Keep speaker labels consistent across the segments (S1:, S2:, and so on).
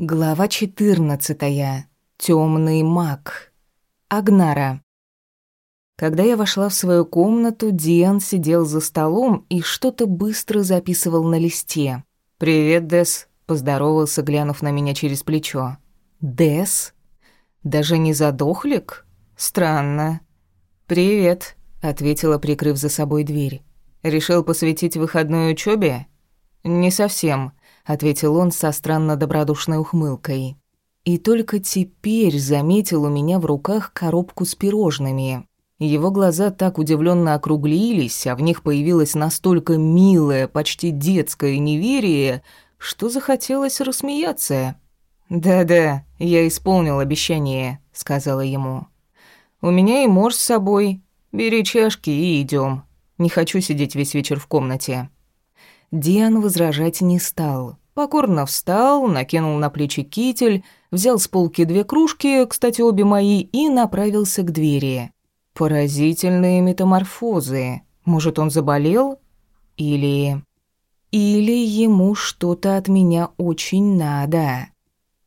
S1: Глава 14. Темный маг. Агнара. Когда я вошла в свою комнату, Диан сидел за столом и что-то быстро записывал на листе. «Привет, Дес», — поздоровался, глянув на меня через плечо. «Дес? Даже не задохлик? Странно». «Привет», — ответила, прикрыв за собой дверь. «Решил посвятить выходной учебе? «Не совсем» ответил он со странно добродушной ухмылкой. И только теперь заметил у меня в руках коробку с пирожными. Его глаза так удивленно округлились, а в них появилось настолько милое, почти детское неверие, что захотелось рассмеяться. «Да-да, я исполнил обещание», — сказала ему. «У меня и морж с собой. Бери чашки и идем. Не хочу сидеть весь вечер в комнате». Диан возражать не стал. Покорно встал, накинул на плечи китель, взял с полки две кружки, кстати, обе мои, и направился к двери. Поразительные метаморфозы. Может, он заболел? Или... Или ему что-то от меня очень надо.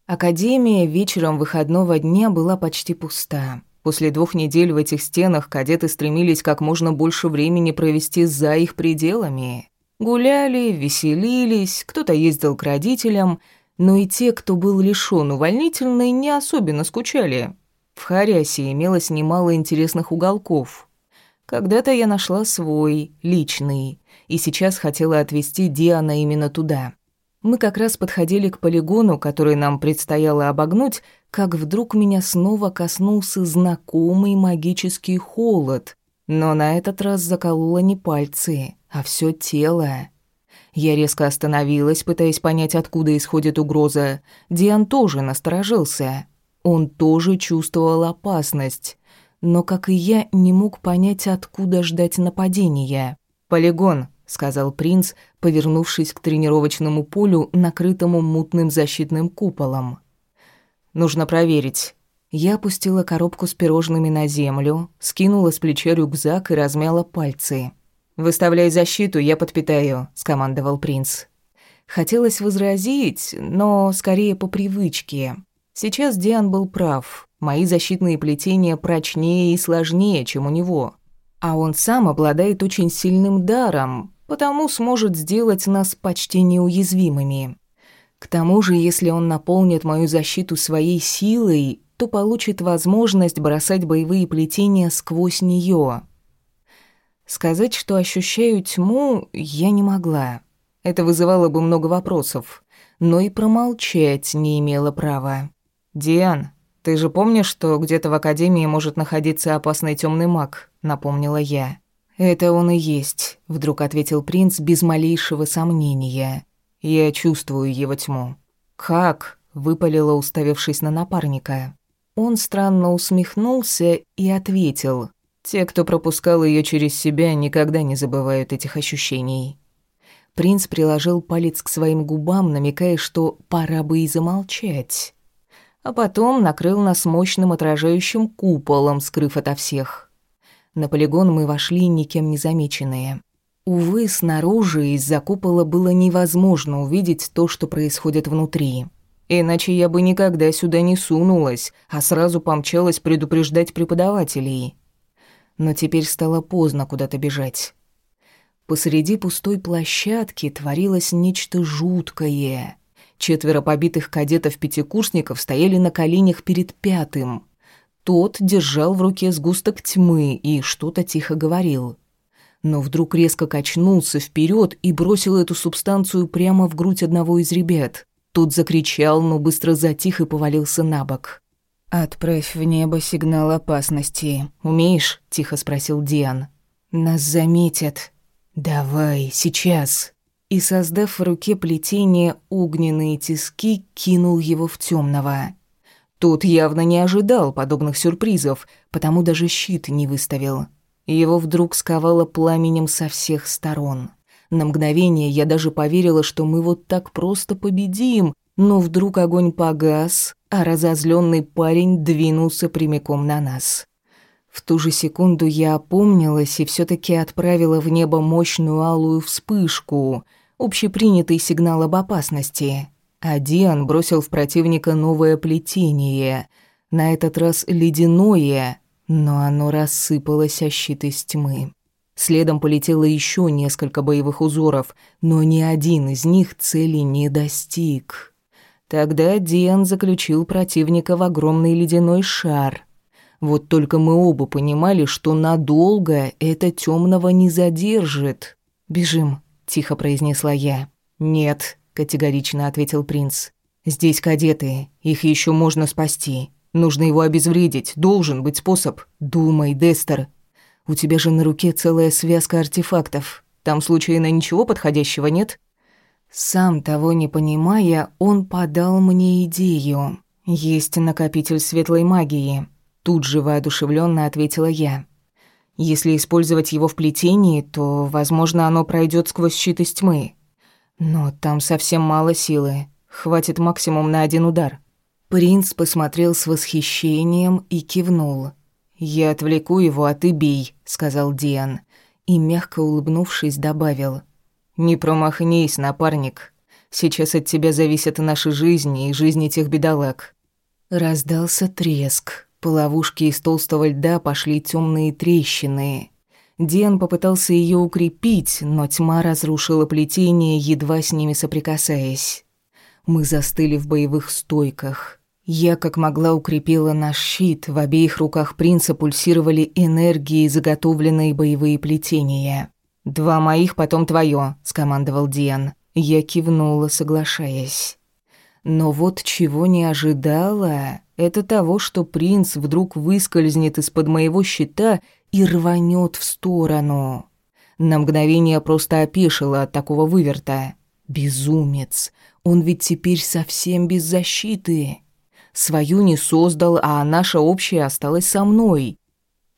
S1: Академия вечером выходного дня была почти пуста. После двух недель в этих стенах кадеты стремились как можно больше времени провести за их пределами. Гуляли, веселились, кто-то ездил к родителям, но и те, кто был лишён увольнительной, не особенно скучали. В Харясе имелось немало интересных уголков. Когда-то я нашла свой, личный, и сейчас хотела отвезти Диана именно туда. Мы как раз подходили к полигону, который нам предстояло обогнуть, как вдруг меня снова коснулся знакомый магический холод, но на этот раз закололо не пальцы, а все тело. Я резко остановилась, пытаясь понять, откуда исходит угроза. Диан тоже насторожился. Он тоже чувствовал опасность, но, как и я, не мог понять, откуда ждать нападения. «Полигон», — сказал принц, повернувшись к тренировочному полю, накрытому мутным защитным куполом. «Нужно проверить». Я опустила коробку с пирожными на землю, скинула с плеча рюкзак и размяла пальцы. «Выставляй защиту, я подпитаю», — скомандовал принц. Хотелось возразить, но скорее по привычке. Сейчас Диан был прав. Мои защитные плетения прочнее и сложнее, чем у него. А он сам обладает очень сильным даром, потому сможет сделать нас почти неуязвимыми. К тому же, если он наполнит мою защиту своей силой, то получит возможность бросать боевые плетения сквозь нее. Сказать, что ощущаю тьму, я не могла. Это вызывало бы много вопросов, но и промолчать не имела права. «Диан, ты же помнишь, что где-то в Академии может находиться опасный темный маг?» — напомнила я. «Это он и есть», — вдруг ответил принц без малейшего сомнения. «Я чувствую его тьму». «Как?» — выпалила, уставившись на напарника. Он странно усмехнулся и ответил. Те, кто пропускал ее через себя, никогда не забывают этих ощущений. Принц приложил палец к своим губам, намекая, что пора бы и замолчать. А потом накрыл нас мощным отражающим куполом, скрыв ото всех. На полигон мы вошли никем не замеченные. Увы, снаружи из-за купола было невозможно увидеть то, что происходит внутри. Иначе я бы никогда сюда не сунулась, а сразу помчалась предупреждать преподавателей но теперь стало поздно куда-то бежать. Посреди пустой площадки творилось нечто жуткое. Четверо побитых кадетов-пятикурсников стояли на коленях перед пятым. Тот держал в руке сгусток тьмы и что-то тихо говорил. Но вдруг резко качнулся вперед и бросил эту субстанцию прямо в грудь одного из ребят. Тот закричал, но быстро затих и повалился на бок. «Отправь в небо сигнал опасности. Умеешь?» – тихо спросил Диан. «Нас заметят». «Давай, сейчас». И, создав в руке плетение огненные тиски, кинул его в темного. Тот явно не ожидал подобных сюрпризов, потому даже щит не выставил. Его вдруг сковало пламенем со всех сторон. На мгновение я даже поверила, что мы вот так просто победим, но вдруг огонь погас, а разозленный парень двинулся прямиком на нас. В ту же секунду я опомнилась и все таки отправила в небо мощную алую вспышку, общепринятый сигнал об опасности. а Диан бросил в противника новое плетение, на этот раз ледяное, но оно рассыпалось о щит из тьмы. Следом полетело еще несколько боевых узоров, но ни один из них цели не достиг. Тогда Диан заключил противника в огромный ледяной шар. Вот только мы оба понимали, что надолго это темного не задержит. «Бежим», — тихо произнесла я. «Нет», — категорично ответил принц. «Здесь кадеты, их еще можно спасти. Нужно его обезвредить, должен быть способ. Думай, Дестер, у тебя же на руке целая связка артефактов. Там случайно ничего подходящего нет? Сам того не понимая, он подал мне идею. Есть накопитель светлой магии. Тут же воодушевленно ответила я. Если использовать его в плетении, то, возможно, оно пройдет сквозь щит из тьмы. Но там совсем мало силы. Хватит максимум на один удар. Принц посмотрел с восхищением и кивнул. «Я отвлеку его, а ты бей», — сказал Диан. И, мягко улыбнувшись, добавил. «Не промахнись, напарник. Сейчас от тебя зависят наши жизни и жизни тех бедолаг». Раздался треск. По ловушке из толстого льда пошли темные трещины. Диан попытался ее укрепить, но тьма разрушила плетение, едва с ними соприкасаясь. Мы застыли в боевых стойках. Я как могла укрепила наш щит, в обеих руках принца пульсировали энергии, заготовленные боевые плетения. «Два моих, потом твое», — скомандовал Диан. Я кивнула, соглашаясь. Но вот чего не ожидала, это того, что принц вдруг выскользнет из-под моего щита и рванет в сторону. На мгновение просто опешила от такого выверта. Безумец. Он ведь теперь совсем без защиты. Свою не создал, а наша общая осталась со мной.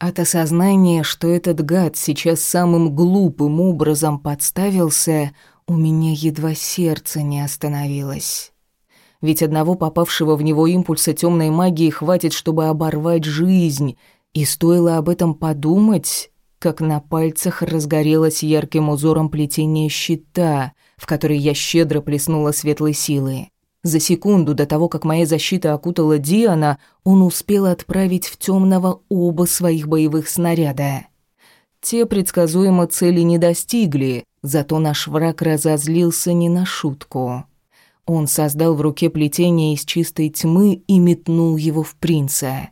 S1: От осознания, что этот гад сейчас самым глупым образом подставился, у меня едва сердце не остановилось. Ведь одного попавшего в него импульса темной магии хватит, чтобы оборвать жизнь, и стоило об этом подумать, как на пальцах разгорелось ярким узором плетение щита, в который я щедро плеснула светлой силы. За секунду до того, как моя защита окутала Диана, он успел отправить в темного оба своих боевых снаряда. Те предсказуемо цели не достигли, зато наш враг разозлился не на шутку. Он создал в руке плетение из чистой тьмы и метнул его в принца.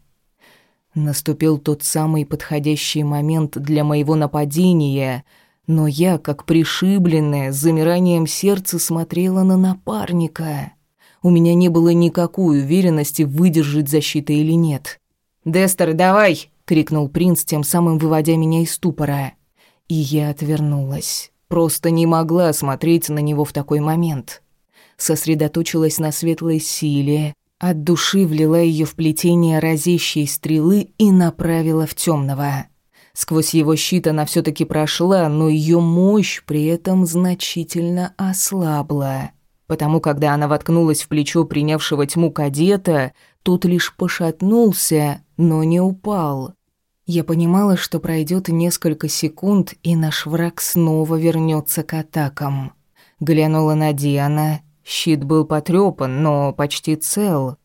S1: Наступил тот самый подходящий момент для моего нападения, но я, как пришибленная, с замиранием сердца смотрела на напарника. У меня не было никакой уверенности, выдержать защита или нет. «Дестер, давай!» — крикнул принц, тем самым выводя меня из ступора. И я отвернулась. Просто не могла смотреть на него в такой момент. Сосредоточилась на светлой силе, от души влила ее в плетение разящей стрелы и направила в темного. Сквозь его щит она все таки прошла, но ее мощь при этом значительно ослабла потому когда она воткнулась в плечо принявшего тьму кадета, тот лишь пошатнулся, но не упал. Я понимала, что пройдет несколько секунд, и наш враг снова вернется к атакам. Глянула на Диана. Щит был потрепан, но почти цел.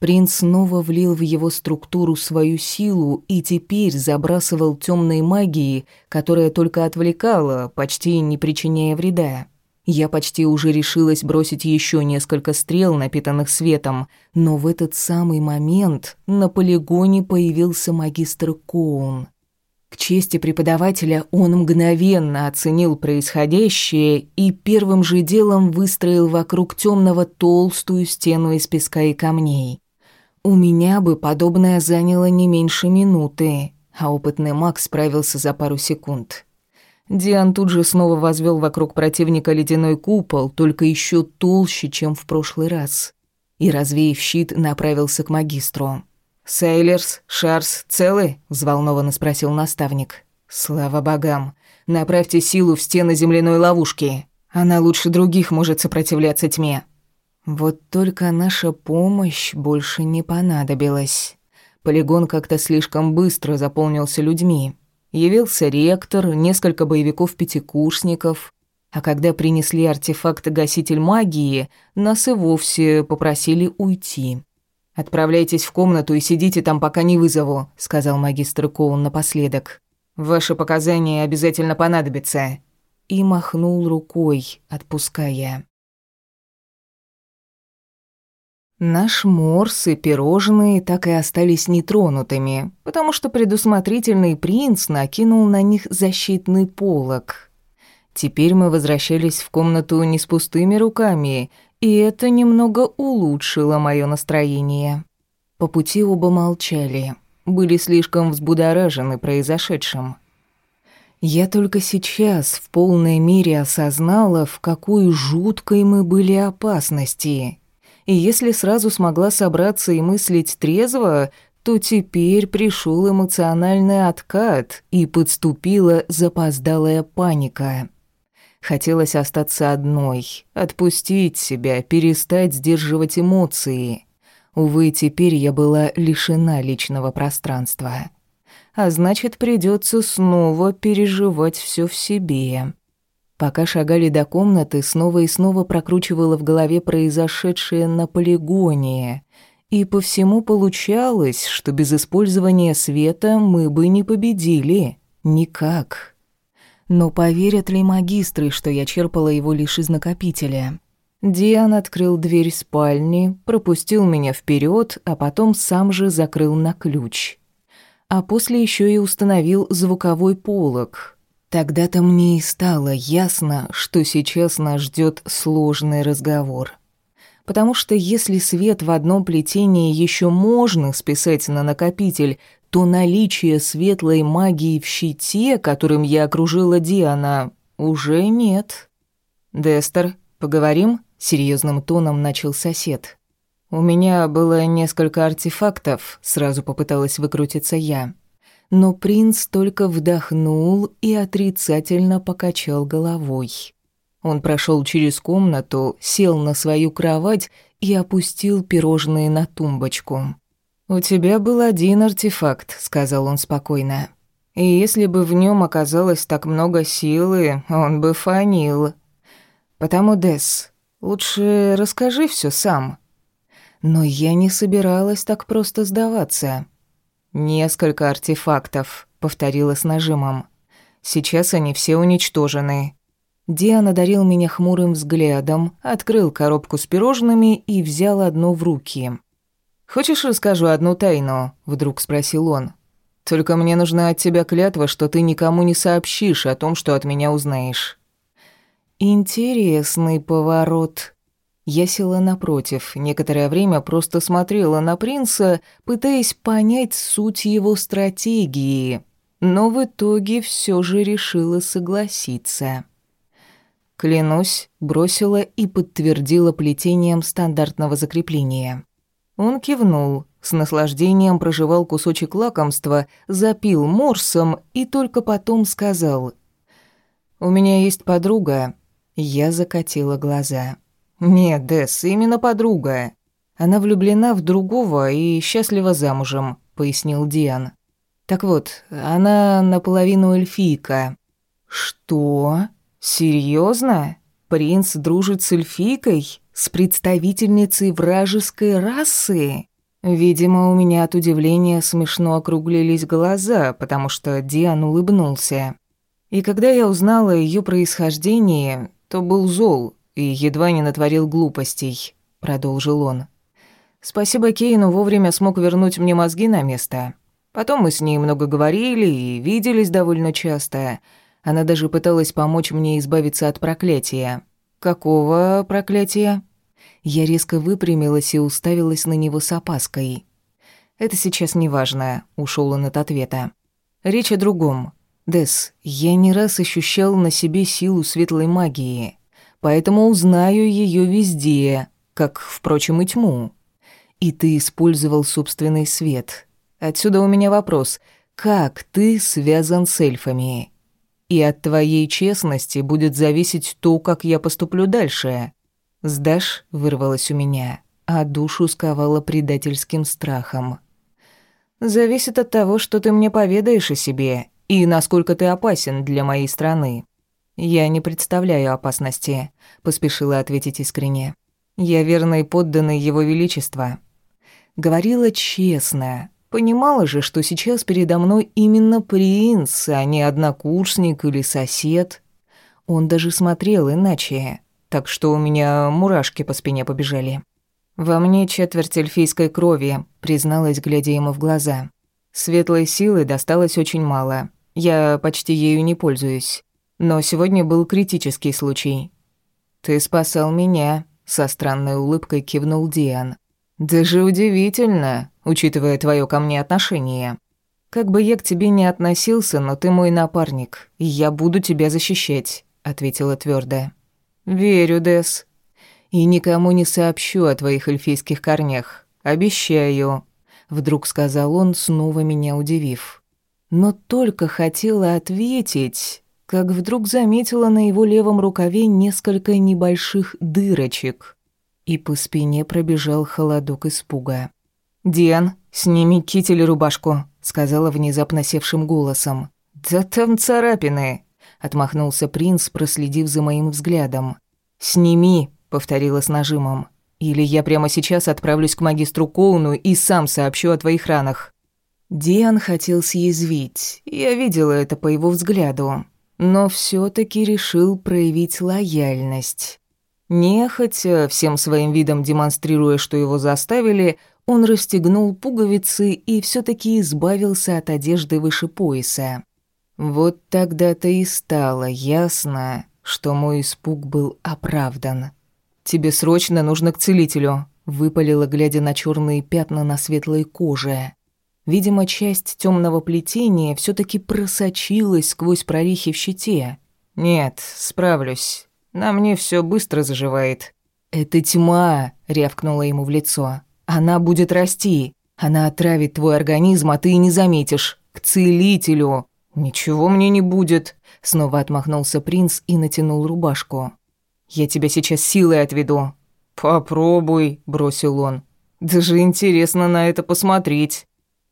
S1: Принц снова влил в его структуру свою силу и теперь забрасывал темной магией, которая только отвлекала, почти не причиняя вреда. Я почти уже решилась бросить еще несколько стрел, напитанных светом, но в этот самый момент на полигоне появился магистр Коун. К чести преподавателя он мгновенно оценил происходящее и первым же делом выстроил вокруг темного толстую стену из песка и камней. У меня бы подобное заняло не меньше минуты, а опытный маг справился за пару секунд. Диан тут же снова возвел вокруг противника ледяной купол, только еще толще, чем в прошлый раз. И, развеяв щит, направился к магистру. «Сейлерс, Шарс, целы?» – взволнованно спросил наставник. «Слава богам! Направьте силу в стены земляной ловушки. Она лучше других может сопротивляться тьме». Вот только наша помощь больше не понадобилась. Полигон как-то слишком быстро заполнился людьми. Явился ректор, несколько боевиков-пятикурсников. А когда принесли артефакт-гаситель магии, нас и вовсе попросили уйти. «Отправляйтесь в комнату и сидите там, пока не вызову», — сказал магистр Коун напоследок. «Ваши показания обязательно понадобятся». И махнул рукой, отпуская. Наш морс и пирожные так и остались нетронутыми, потому что предусмотрительный принц накинул на них защитный полог. Теперь мы возвращались в комнату не с пустыми руками, и это немного улучшило моё настроение. По пути оба молчали, были слишком взбудоражены произошедшим. Я только сейчас в полной мере осознала, в какой жуткой мы были опасности. И если сразу смогла собраться и мыслить трезво, то теперь пришел эмоциональный откат и подступила запоздалая паника. Хотелось остаться одной, отпустить себя, перестать сдерживать эмоции. Увы, теперь я была лишена личного пространства. А значит, придется снова переживать все в себе. Пока шагали до комнаты, снова и снова прокручивала в голове произошедшее на полигоне. И по всему получалось, что без использования света мы бы не победили. Никак. Но поверят ли магистры, что я черпала его лишь из накопителя? Диан открыл дверь спальни, пропустил меня вперед, а потом сам же закрыл на ключ. А после еще и установил звуковой полог. Тогда-то мне и стало ясно, что сейчас нас ждет сложный разговор. Потому что если свет в одном плетении еще можно списать на накопитель, то наличие светлой магии в щите, которым я окружила Диана, уже нет. «Дестер, поговорим?» — серьезным тоном начал сосед. «У меня было несколько артефактов», — сразу попыталась выкрутиться я. Но принц только вдохнул и отрицательно покачал головой. Он прошел через комнату, сел на свою кровать и опустил пирожные на тумбочку. «У тебя был один артефакт», — сказал он спокойно. «И если бы в нем оказалось так много силы, он бы фанил. Потому, Дес, лучше расскажи все сам». Но я не собиралась так просто сдаваться. «Несколько артефактов», — повторила с нажимом. «Сейчас они все уничтожены». Диана дарил меня хмурым взглядом, открыл коробку с пирожными и взял одно в руки. «Хочешь, расскажу одну тайну?» — вдруг спросил он. «Только мне нужна от тебя клятва, что ты никому не сообщишь о том, что от меня узнаешь». «Интересный поворот». Я села напротив, некоторое время просто смотрела на принца, пытаясь понять суть его стратегии, но в итоге все же решила согласиться. Клянусь, бросила и подтвердила плетением стандартного закрепления. Он кивнул, с наслаждением прожевал кусочек лакомства, запил морсом и только потом сказал «У меня есть подруга». Я закатила глаза. «Нет, Десс, именно подруга. Она влюблена в другого и счастлива замужем», — пояснил Диан. «Так вот, она наполовину эльфийка». «Что? Серьезно? Принц дружит с эльфийкой?» С представительницей вражеской расы? Видимо, у меня от удивления смешно округлились глаза, потому что Диан улыбнулся. И когда я узнала о её происхождении, то был зол и едва не натворил глупостей, продолжил он. Спасибо Кейну вовремя смог вернуть мне мозги на место. Потом мы с ней много говорили и виделись довольно часто. Она даже пыталась помочь мне избавиться от проклятия. «Какого проклятия?» Я резко выпрямилась и уставилась на него с опаской. «Это сейчас не важно», — ушел он от ответа. «Речь о другом. Дес, я не раз ощущал на себе силу светлой магии, поэтому узнаю ее везде, как, впрочем, и тьму. И ты использовал собственный свет. Отсюда у меня вопрос. Как ты связан с эльфами?» и от твоей честности будет зависеть то, как я поступлю дальше. Сдашь?» — вырвалось у меня, а душу сковала предательским страхом. «Зависит от того, что ты мне поведаешь о себе и насколько ты опасен для моей страны». «Я не представляю опасности», — поспешила ответить искренне. «Я верный подданный Его Величества». Говорила честно. Понимала же, что сейчас передо мной именно принц, а не однокурсник или сосед. Он даже смотрел иначе, так что у меня мурашки по спине побежали. «Во мне четверть эльфийской крови», — призналась, глядя ему в глаза. «Светлой силы досталось очень мало. Я почти ею не пользуюсь. Но сегодня был критический случай. Ты спасал меня, со странной улыбкой кивнул Диан. Даже удивительно, учитывая твое ко мне отношение. Как бы я к тебе не относился, но ты мой напарник, и я буду тебя защищать, ответила твердо. Верю, Дес. И никому не сообщу о твоих эльфийских корнях. Обещаю, вдруг сказал он, снова меня удивив. Но только хотела ответить, как вдруг заметила на его левом рукаве несколько небольших дырочек, и по спине пробежал холодок испуга. «Диан, сними китель и рубашку», — сказала внезапно севшим голосом. «Да там царапины», — отмахнулся принц, проследив за моим взглядом. «Сними», — повторила с нажимом. «Или я прямо сейчас отправлюсь к магистру Коуну и сам сообщу о твоих ранах». Диан хотел съязвить. Я видела это по его взгляду но все таки решил проявить лояльность. Нехотя, всем своим видом демонстрируя, что его заставили, он расстегнул пуговицы и все таки избавился от одежды выше пояса. Вот тогда-то и стало ясно, что мой испуг был оправдан. «Тебе срочно нужно к целителю», — выпалила, глядя на черные пятна на светлой коже. Видимо, часть темного плетения все таки просочилась сквозь прорехи в щите. «Нет, справлюсь. На мне все быстро заживает». «Это тьма», — рявкнула ему в лицо. «Она будет расти. Она отравит твой организм, а ты и не заметишь. К целителю». «Ничего мне не будет», — снова отмахнулся принц и натянул рубашку. «Я тебя сейчас силой отведу». «Попробуй», — бросил он. «Даже интересно на это посмотреть».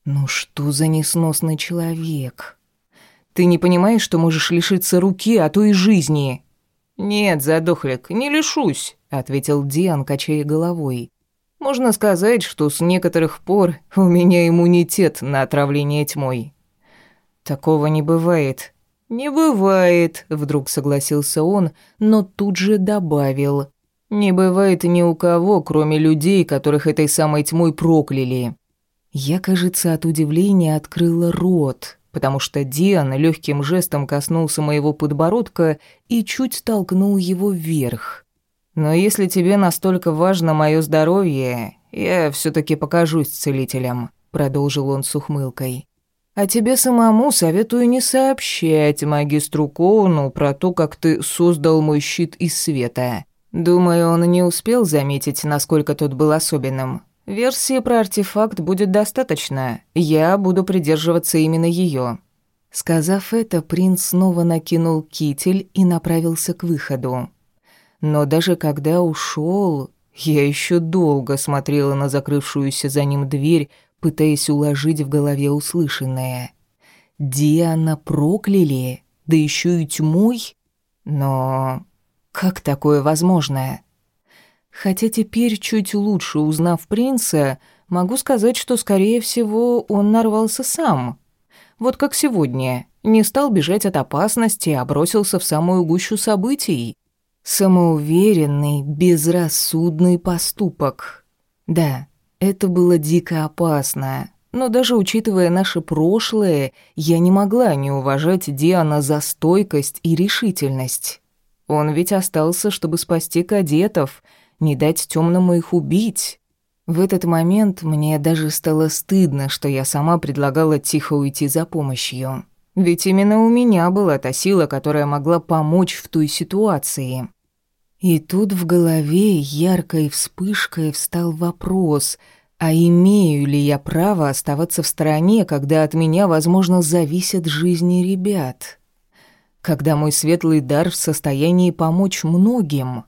S1: Ну что за несносный человек? Ты не понимаешь, что можешь лишиться руки, а то и жизни? Нет, задохлик, не лишусь, ответил Диан, качая головой. Можно сказать, что с некоторых пор у меня иммунитет на отравление тьмой. Такого не бывает. Не бывает, вдруг согласился он, но тут же добавил: не бывает ни у кого, кроме людей, которых этой самой тьмой прокляли. Я, кажется, от удивления открыла рот, потому что Диан легким жестом коснулся моего подбородка и чуть толкнул его вверх. «Но если тебе настолько важно мое здоровье, я все таки покажусь целителям», — продолжил он с ухмылкой. «А тебе самому советую не сообщать магистру Коуну про то, как ты создал мой щит из света. Думаю, он не успел заметить, насколько тот был особенным. Версии про артефакт будет достаточно. Я буду придерживаться именно ее. Сказав это, принц снова накинул китель и направился к выходу. Но даже когда ушел, я еще долго смотрела на закрывшуюся за ним дверь, пытаясь уложить в голове услышанное. Диана прокляли, да еще и тьмой? Но как такое возможно? Хотя теперь, чуть лучше узнав принца, могу сказать, что, скорее всего, он нарвался сам. Вот как сегодня. Не стал бежать от опасности, а бросился в самую гущу событий. Самоуверенный, безрассудный поступок. Да, это было дико опасно. Но даже учитывая наше прошлое, я не могла не уважать Диана за стойкость и решительность. Он ведь остался, чтобы спасти кадетов — не дать темному их убить. В этот момент мне даже стало стыдно, что я сама предлагала тихо уйти за помощью. Ведь именно у меня была та сила, которая могла помочь в той ситуации. И тут в голове яркой вспышкой встал вопрос, а имею ли я право оставаться в стороне, когда от меня, возможно, зависят жизни ребят? Когда мой светлый дар в состоянии помочь многим?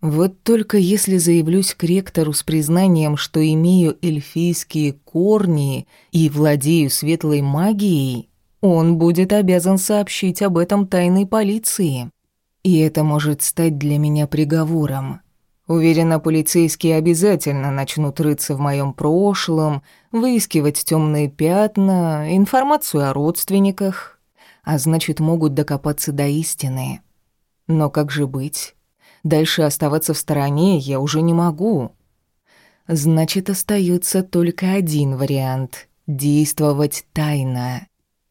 S1: Вот только если заявлюсь к ректору с признанием, что имею эльфийские корни и владею светлой магией, он будет обязан сообщить об этом тайной полиции. И это может стать для меня приговором. Уверена, полицейские обязательно начнут рыться в моем прошлом, выискивать темные пятна, информацию о родственниках, а значит, могут докопаться до истины. Но как же быть? Дальше оставаться в стороне я уже не могу. Значит, остается только один вариант — действовать тайно.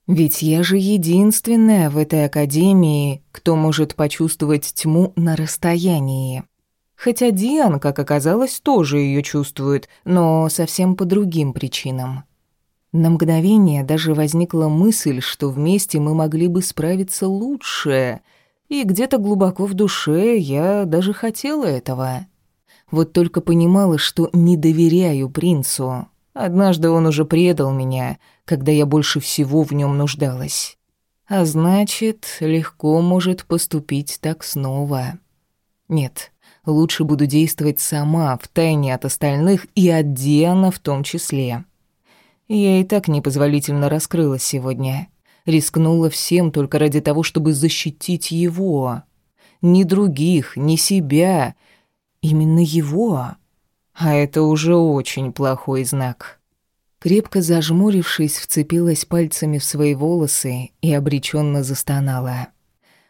S1: Ведь я же единственная в этой академии, кто может почувствовать тьму на расстоянии. Хотя Диан, как оказалось, тоже ее чувствует, но совсем по другим причинам. На мгновение даже возникла мысль, что вместе мы могли бы справиться лучше, и где-то глубоко в душе я даже хотела этого. Вот только понимала, что не доверяю принцу. Однажды он уже предал меня, когда я больше всего в нем нуждалась. А значит, легко может поступить так снова. Нет, Лучше буду действовать сама, втайне от остальных и от Диана в том числе. Я и так непозволительно раскрылась сегодня. Рискнула всем только ради того, чтобы защитить его. Ни других, ни себя. Именно его. А это уже очень плохой знак. Крепко зажмурившись, вцепилась пальцами в свои волосы и обреченно застонала.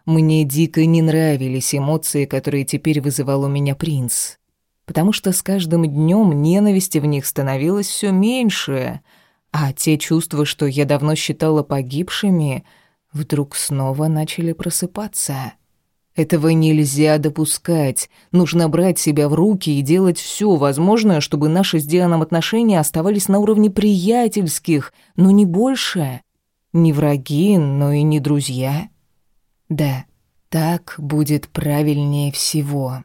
S1: Мне дико не нравились эмоции, которые теперь вызывал у меня принц. Потому что с каждым днем ненависти в них становилось все меньше, а те чувства, что я давно считала погибшими, вдруг снова начали просыпаться. Этого нельзя допускать. Нужно брать себя в руки и делать все возможное, чтобы наши с Дианом отношения оставались на уровне приятельских, но не больше. Не враги, но и не друзья. Да, так будет правильнее всего.